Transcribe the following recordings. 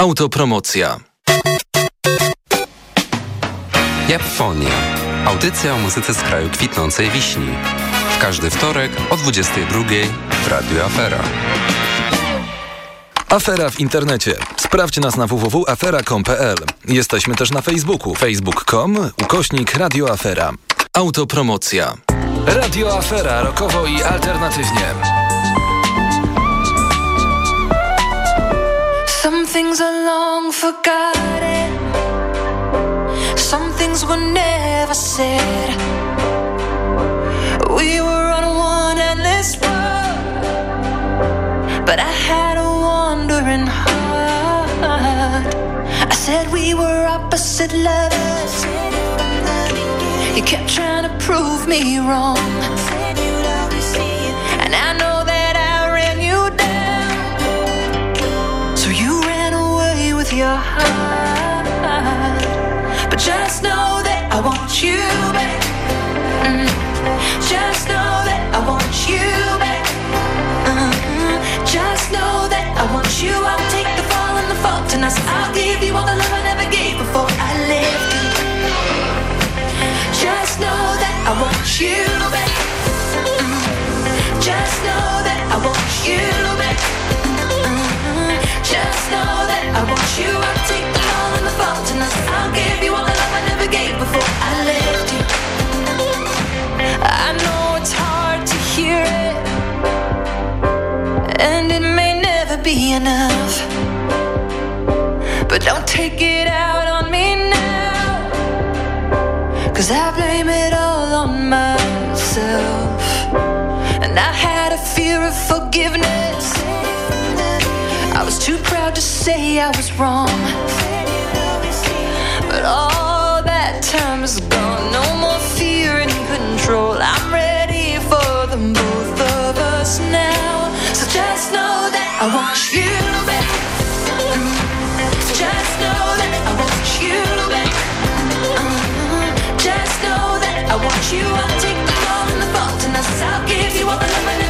Autopromocja. Japfonia. Audycja o muzyce z kraju kwitnącej wiśni. W każdy wtorek o 22 w Radio Afera. Afera w internecie. Sprawdź nas na www.afera.com.pl. Jesteśmy też na Facebooku. facebook.com ukośnik Radio Afera. Autopromocja. Radio Afera rokowo i alternatywnie. Long forgotten. Some things were never said. We were on one endless road, but I had a wandering heart. I said we were opposite lovers. You kept trying to prove me wrong. And I know your heart. But just know that I want you back. Mm. Just know that I want you back. Uh-huh. Just know that I want you. I'll take the fall and the fault, and I'll give you all the love I never gave before I left. Just know that I want you back. Mm. Just know that I want you. Just know that I want you. I take the and the fault and I'll give you all the love I never gave before I left you. I know it's hard to hear it, and it may never be enough. But don't take it out on me now, cause I blame it all on myself. And I had a fear of forgiveness to say I was wrong. But all that time is gone. No more fear and control. I'm ready for the both of us now. So just know that I want you back. So just know that I want you back. Mm-hmm. Just know that I want you. I'll take the fall and the fault, and I'll give you all the love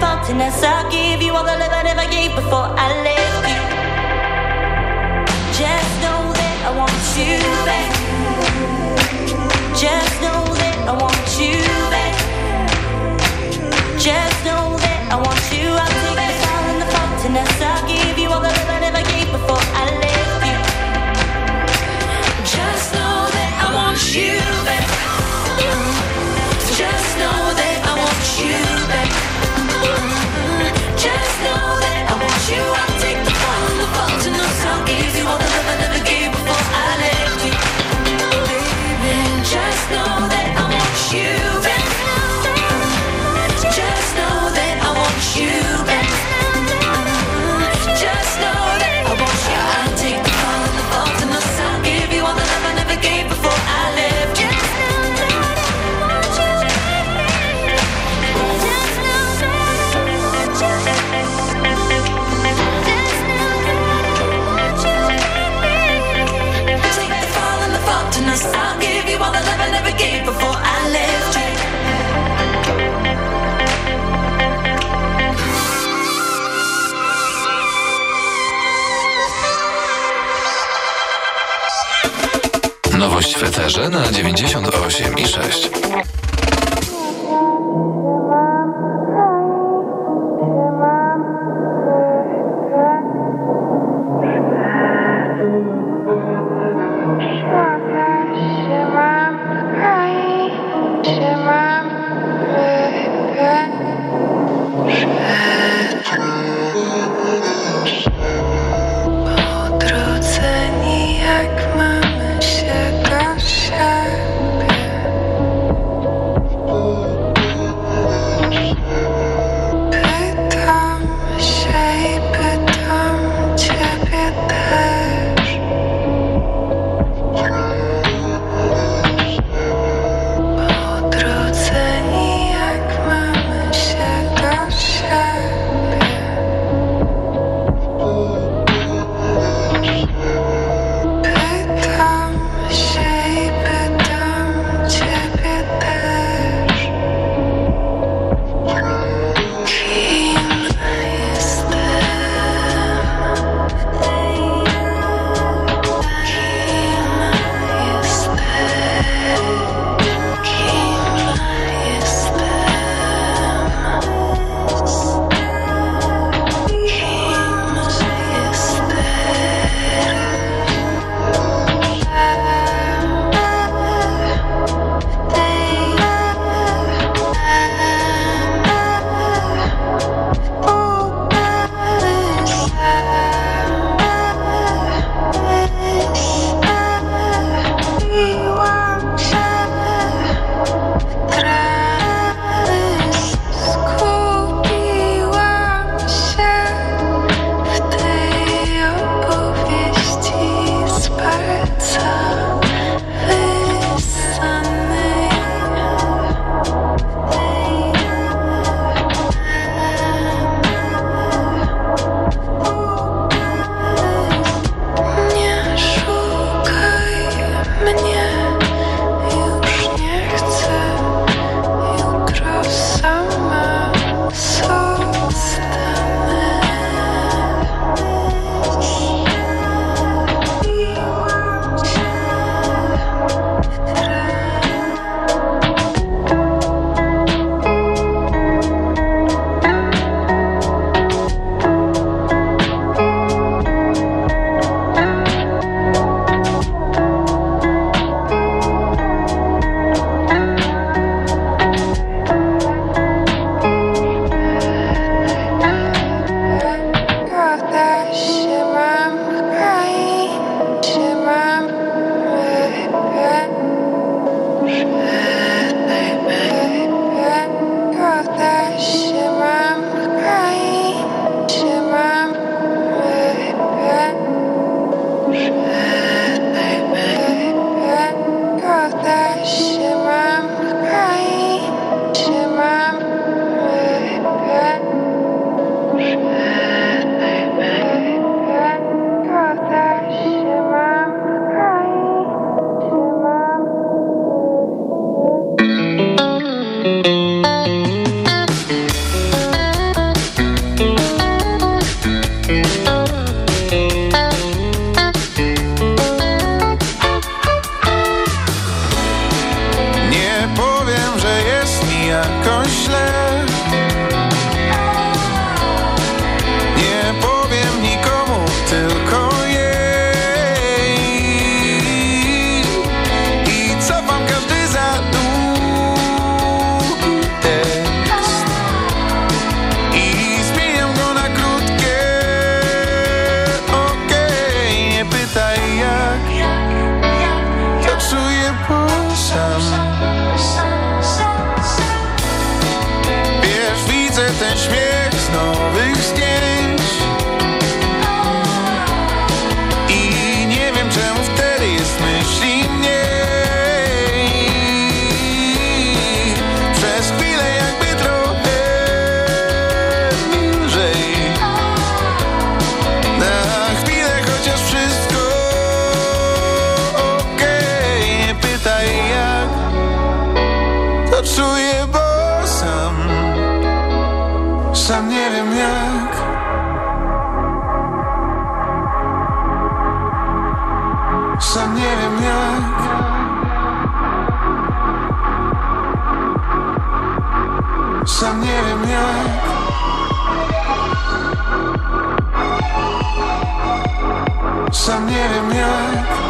faultiness. I'll give you all the love I never gave before I left you. Just know that I want you back. wiem jak. Sam nie wiem jak. Sam nie wiem jak.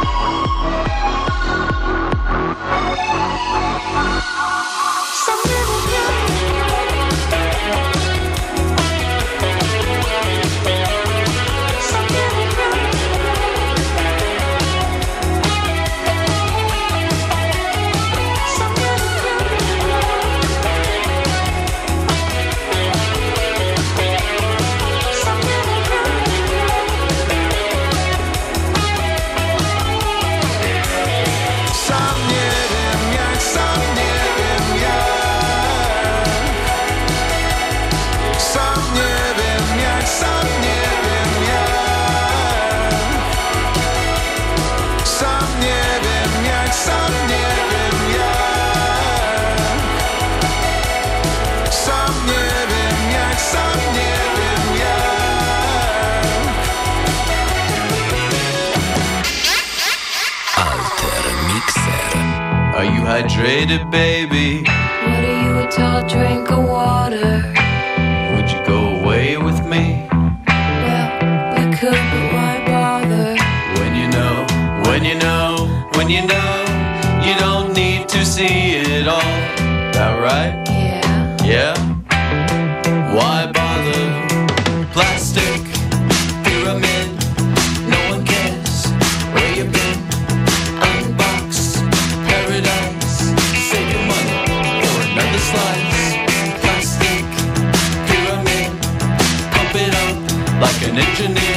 hydrated, baby. What are you, a tall drink of water? engineer.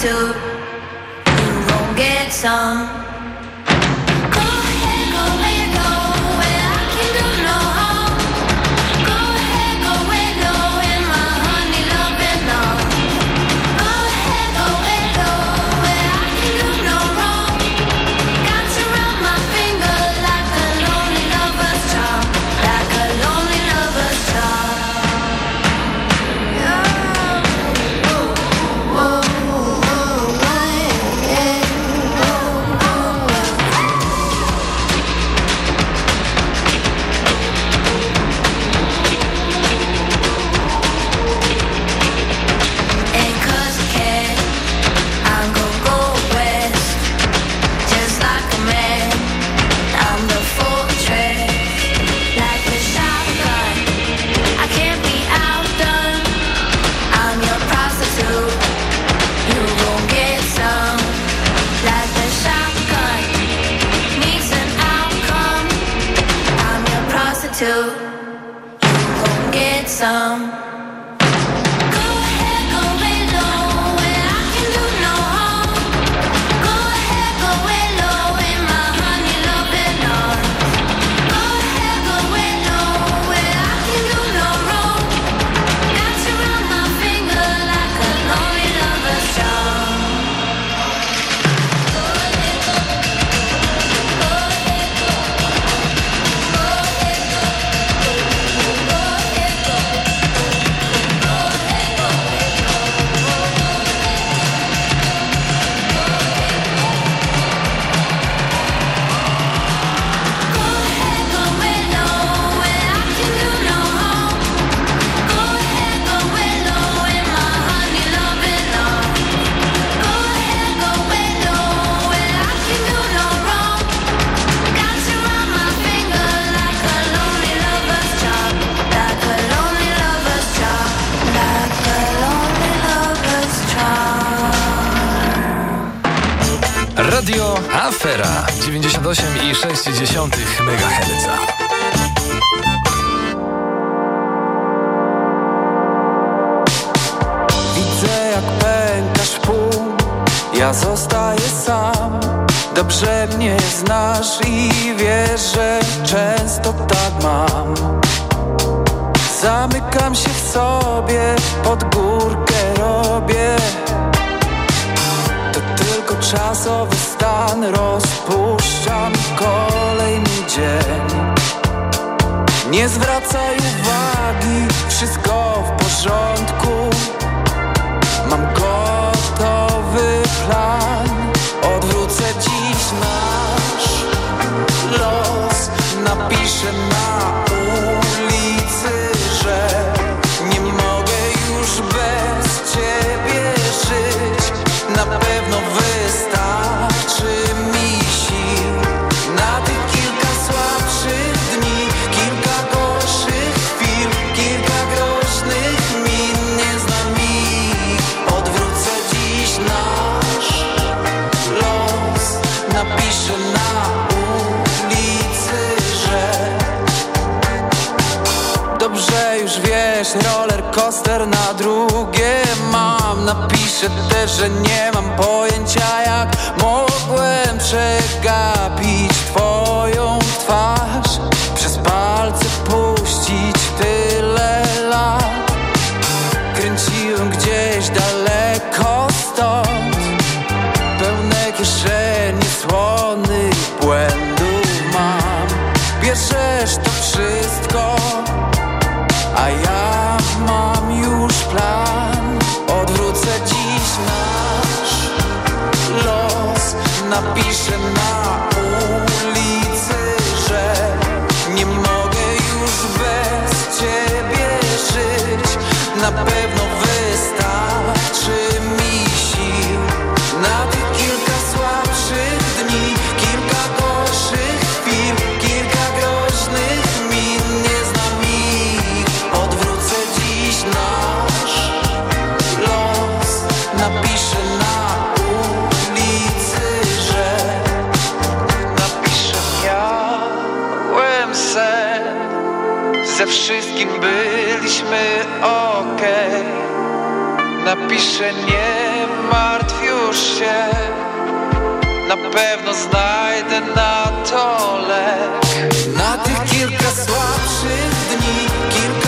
do, you won't get some. MHz. Widzę jak pękasz pół, ja zostaję sam. Dobrze mnie znasz i wiesz, że często tak mam. Zamykam się w sobie, pod górkę robię. To tylko czasowy stan robię precious go. na drugie mam. Napiszę też, że nie mam pojęcia jak mogłem przegapić twoją twarz. Napiszę nie martw już się. Na pewno znajdę na to lek. Na tych kilka słabszych dni Kilka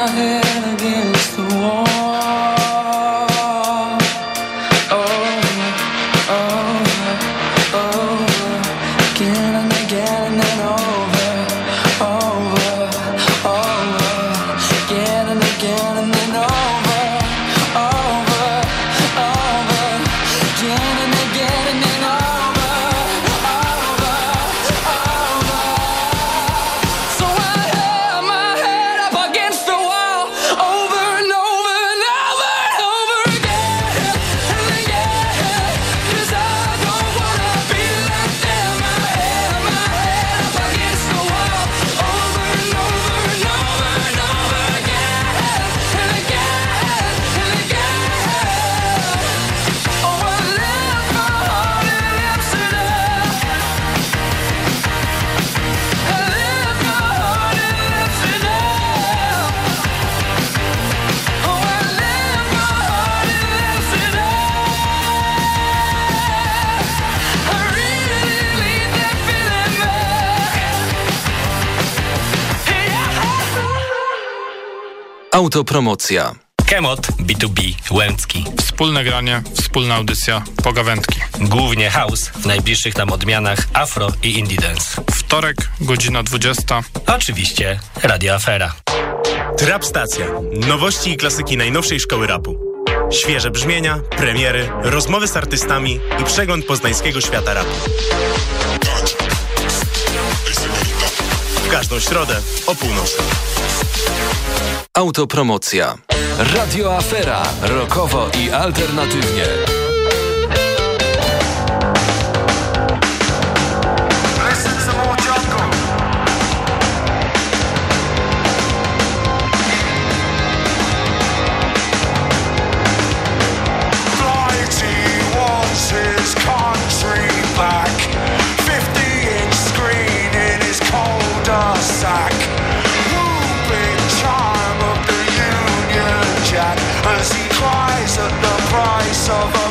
my head against the wall. Autopromocja. Kemot B2B Łęcki. Wspólne granie, wspólna audycja, pogawędki. Głównie house, w najbliższych nam odmianach afro i indie dance. Wtorek, godzina 20. Oczywiście Radio Afera. Trap Stacja. Nowości i klasyki najnowszej szkoły rapu. Świeże brzmienia, premiery, rozmowy z artystami i przegląd poznańskiego świata rapu. W każdą środę o północy. Autopromocja. Radio Afera. Rokowo i alternatywnie. Of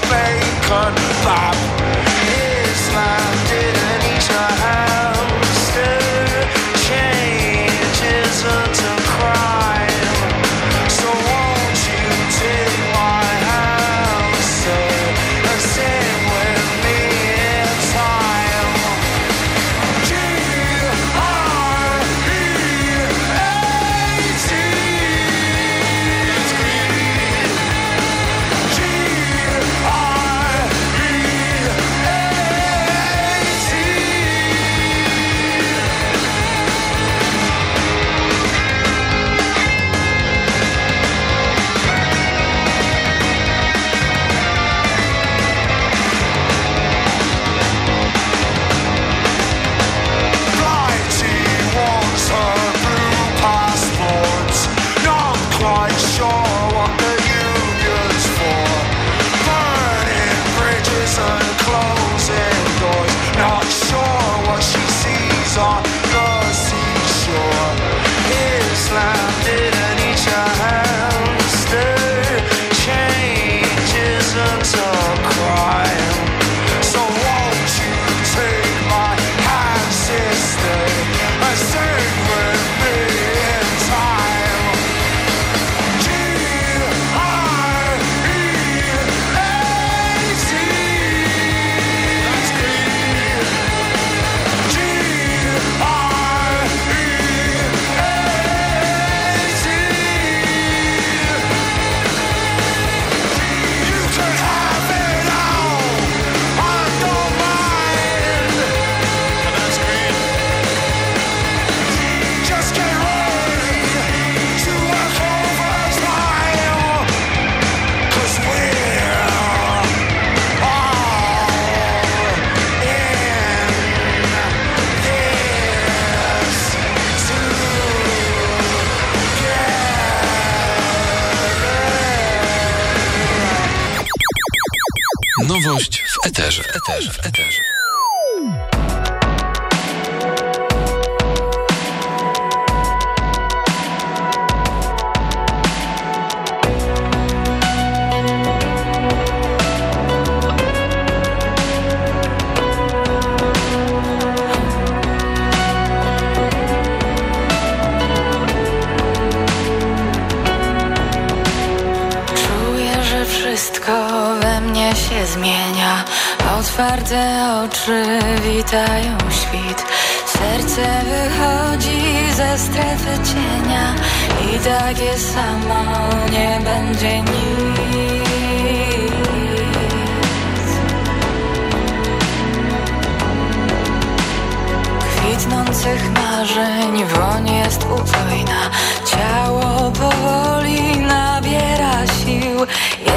eterze. W eterze.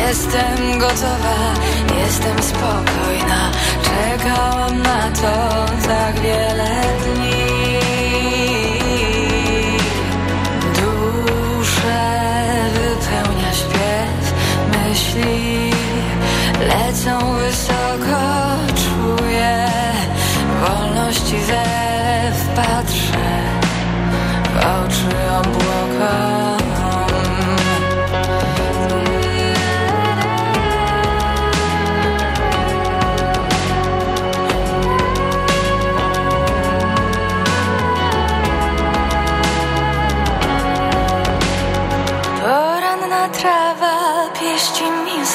Jestem gotowa, jestem spokojna. Czekałam na to tak wiele dni. Duszę wypełnia śpiew myśli Lecą wysoko, czuję wolności zew Patrzę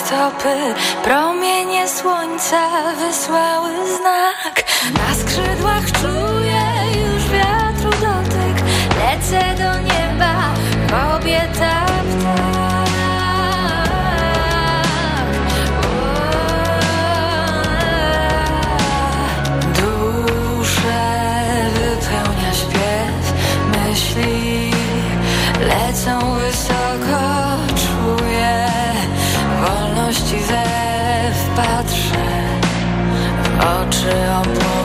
stopy. Promienie słońca wysłały znak. Chez un point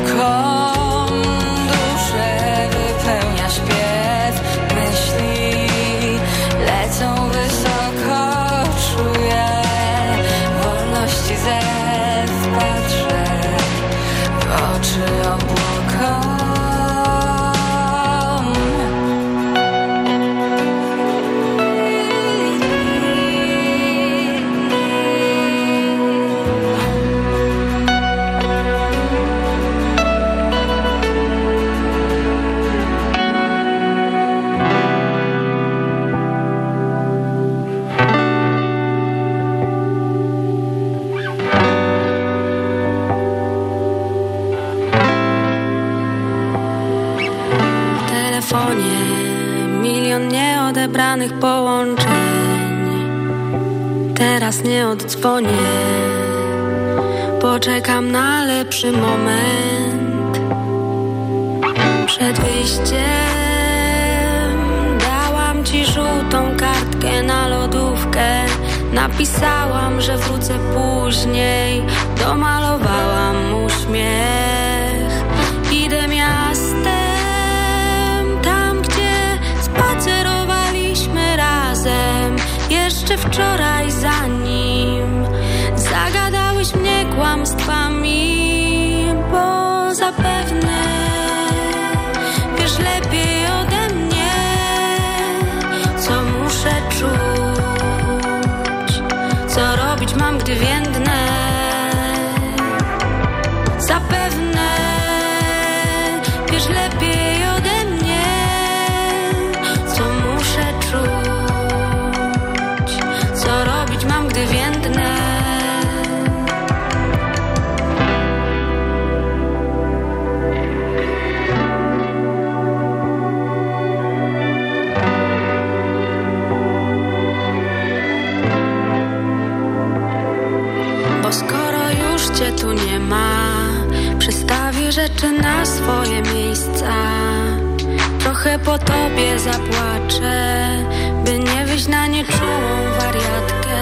teraz nie oddzwonię. Poczekam na lepszy moment. Przed wyjściem Dałam ci żółtą kartkę na lodówkę. Napisałam, że wrócę później. Domalowałam uśmiech. jeszcze wczoraj zanim Zagadałeś mnie kłamstwami, bo zapewne trochę po tobie zapłaczę By nie wyjść na nieczułą wariatkę.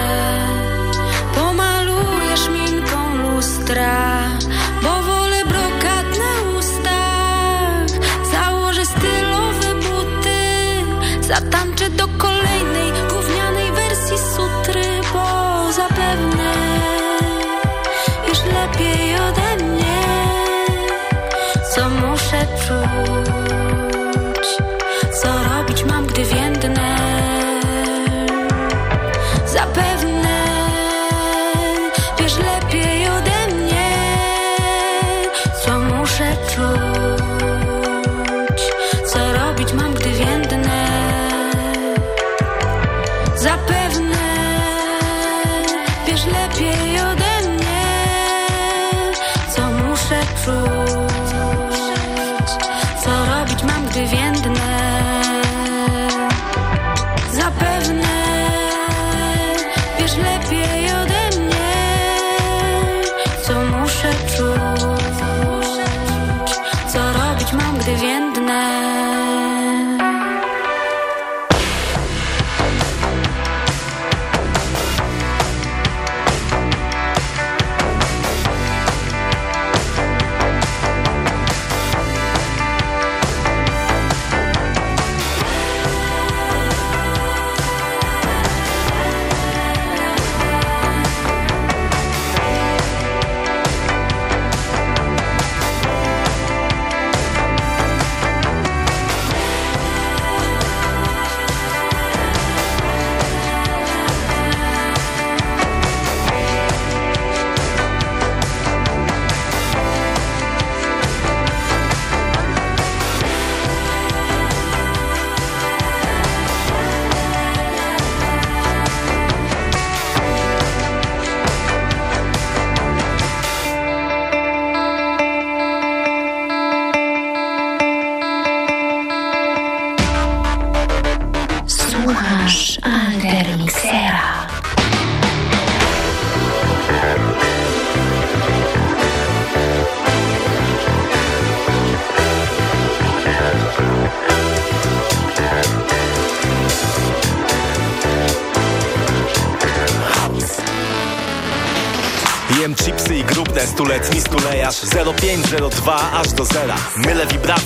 Pomaluję szminką lustra Bo wolę brokat na ustach. Założę stylowe buty Zatamczę do kolana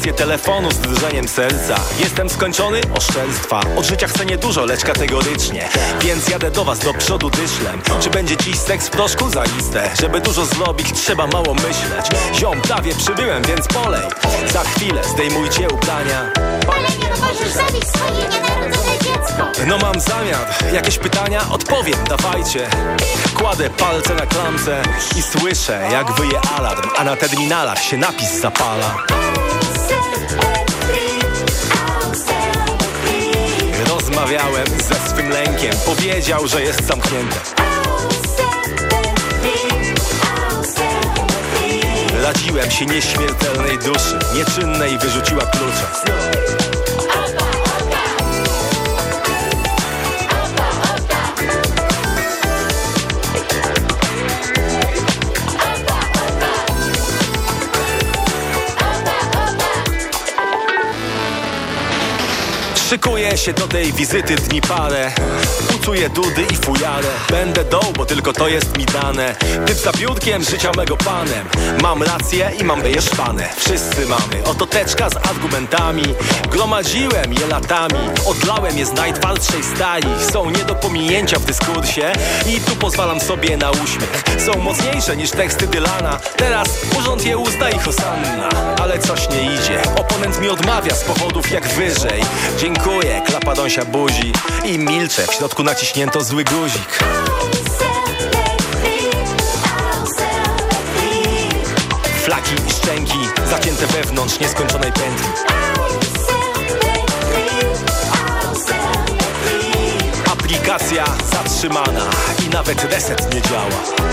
wibracje telefonu z drżeniem serca. Jestem skończony? Oszczerstwa Od życia chcę niedużo, lecz kategorycznie. Więc jadę do was do przodu dyszlem. Czy będzie dziś seks w proszku? Zajiste Żeby dużo zrobić, trzeba mało myśleć. Ziom, prawie przybyłem, więc polej. Za chwilę zdejmujcie ubrania. Ale nie możesz zabić swoje nienarodzone dziecko. no mam zamiar, jakieś pytania? Odpowiem, dawajcie. Kładę palce na klamce i słyszę jak wyje alarm A na terminalach się napis zapala Rozmawiałem ze swym lękiem. Powiedział, że jest zamknięte Radziłem się nieśmiertelnej duszy Nieczynnej wyrzuciła klucze Szykuję się do tej wizyty dni parę Pucuję dudy i fujarę Będę doł, bo tylko to jest mi dane. Typ za biurkiem, życia mego panem. Mam rację i mam wyjeszczane Wszyscy mamy. Oto teczka z argumentami. Gromadziłem je latami. Odlałem je z najtwardszej stali. Są nie do pominięcia w dyskursie. I tu pozwalam sobie na uśmiech. Są mocniejsze niż teksty Dylana. Teraz urząd je uzna i hosanna. Ale coś nie idzie. Oponent mi odmawia z powodów jak wyżej. Dziękuję, klapa dąsia buzi. I milczę, w środku naciśnięto zły guzik. Flaki szczęki Zacięte wewnątrz nieskończonej pętli. Aplikacja zatrzymana I nawet reset nie działa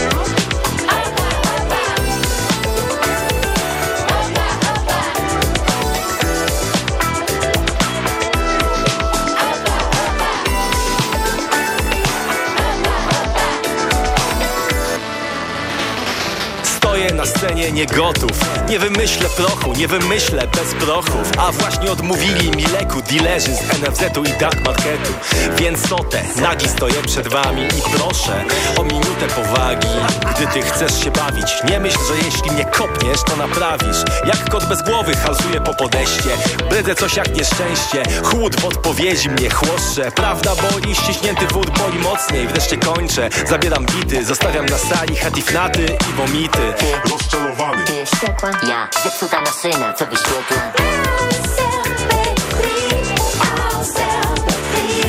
Stoję na scenie nie gotów Nie wymyślę prochu, nie wymyślę bez prochów. A właśnie odmówili mi leku dilerzy z NFZ-u i dark marketu. Więc sotę, nagi stoję przed wami I proszę o minutę powagi. Gdy ty chcesz się bawić Nie myśl, że jeśli mnie kopniesz, to naprawisz. Jak kot bez głowy halsuje po podejście Brydzę coś jak nieszczęście. Chłód w odpowiedzi mnie chłoszcze. Prawda boli, ściśnięty wód boli mocniej. Wreszcie kończę, zabieram bity Zostawiam na sali hatifnaty i vomity Rozczarowany. Ty wściekła, ja zepsuta na syna, co wyświetla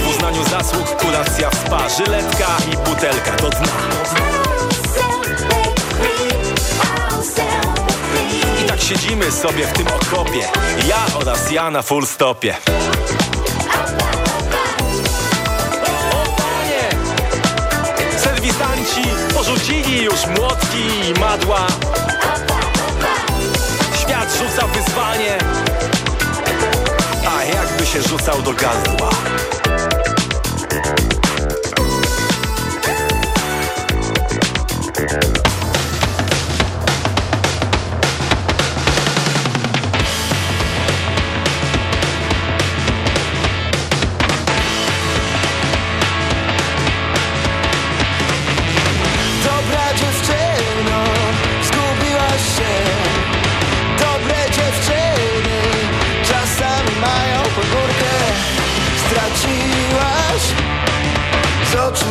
W uznaniu zasług kuracja w spa Żyletka i butelka do dna. I tak siedzimy sobie w tym okopie. Ja oraz ja na full stopie Serwisanci porzucili już młotki i madła. Świat rzuca wyzwanie A jakby się rzucał do gardła. Dobra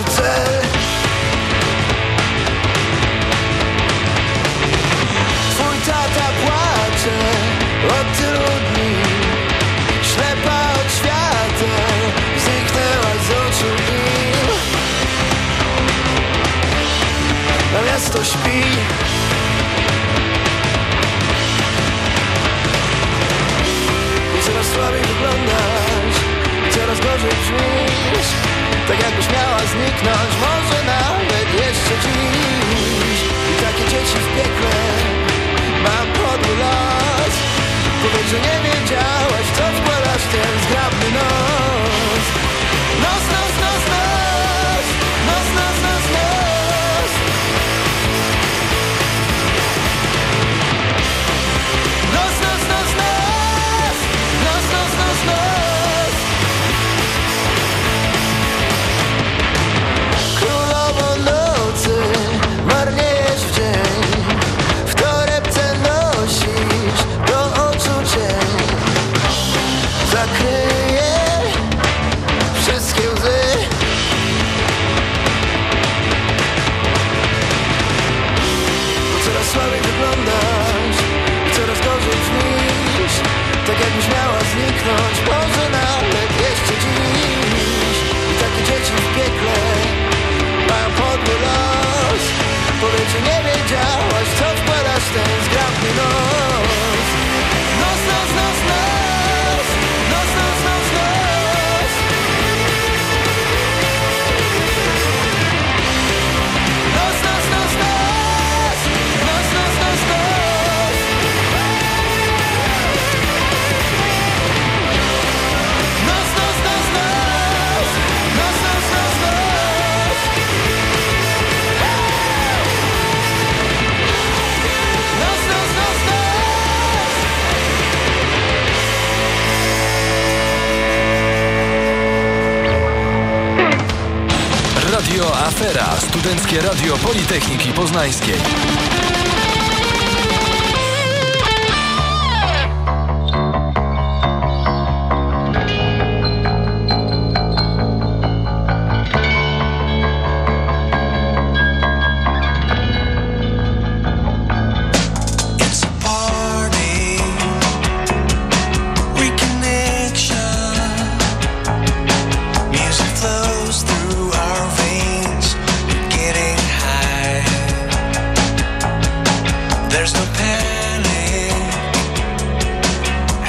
cel Twój tata płacze od tylu dni Ślepa od świata zniknęła z oczu im a miasto śpi. Coraz słabiej wyglądasz Coraz gorzej brzmisz Tak jakbyś miała zniknąć Może nawet jeszcze dziś. I takie dzieci w piekle Mam podły los Powiedz, że nie wiedziałaś Co wkładasz ten zgrabny nos. Wyglądasz Studenckie Radio Politechniki Poznańskiej.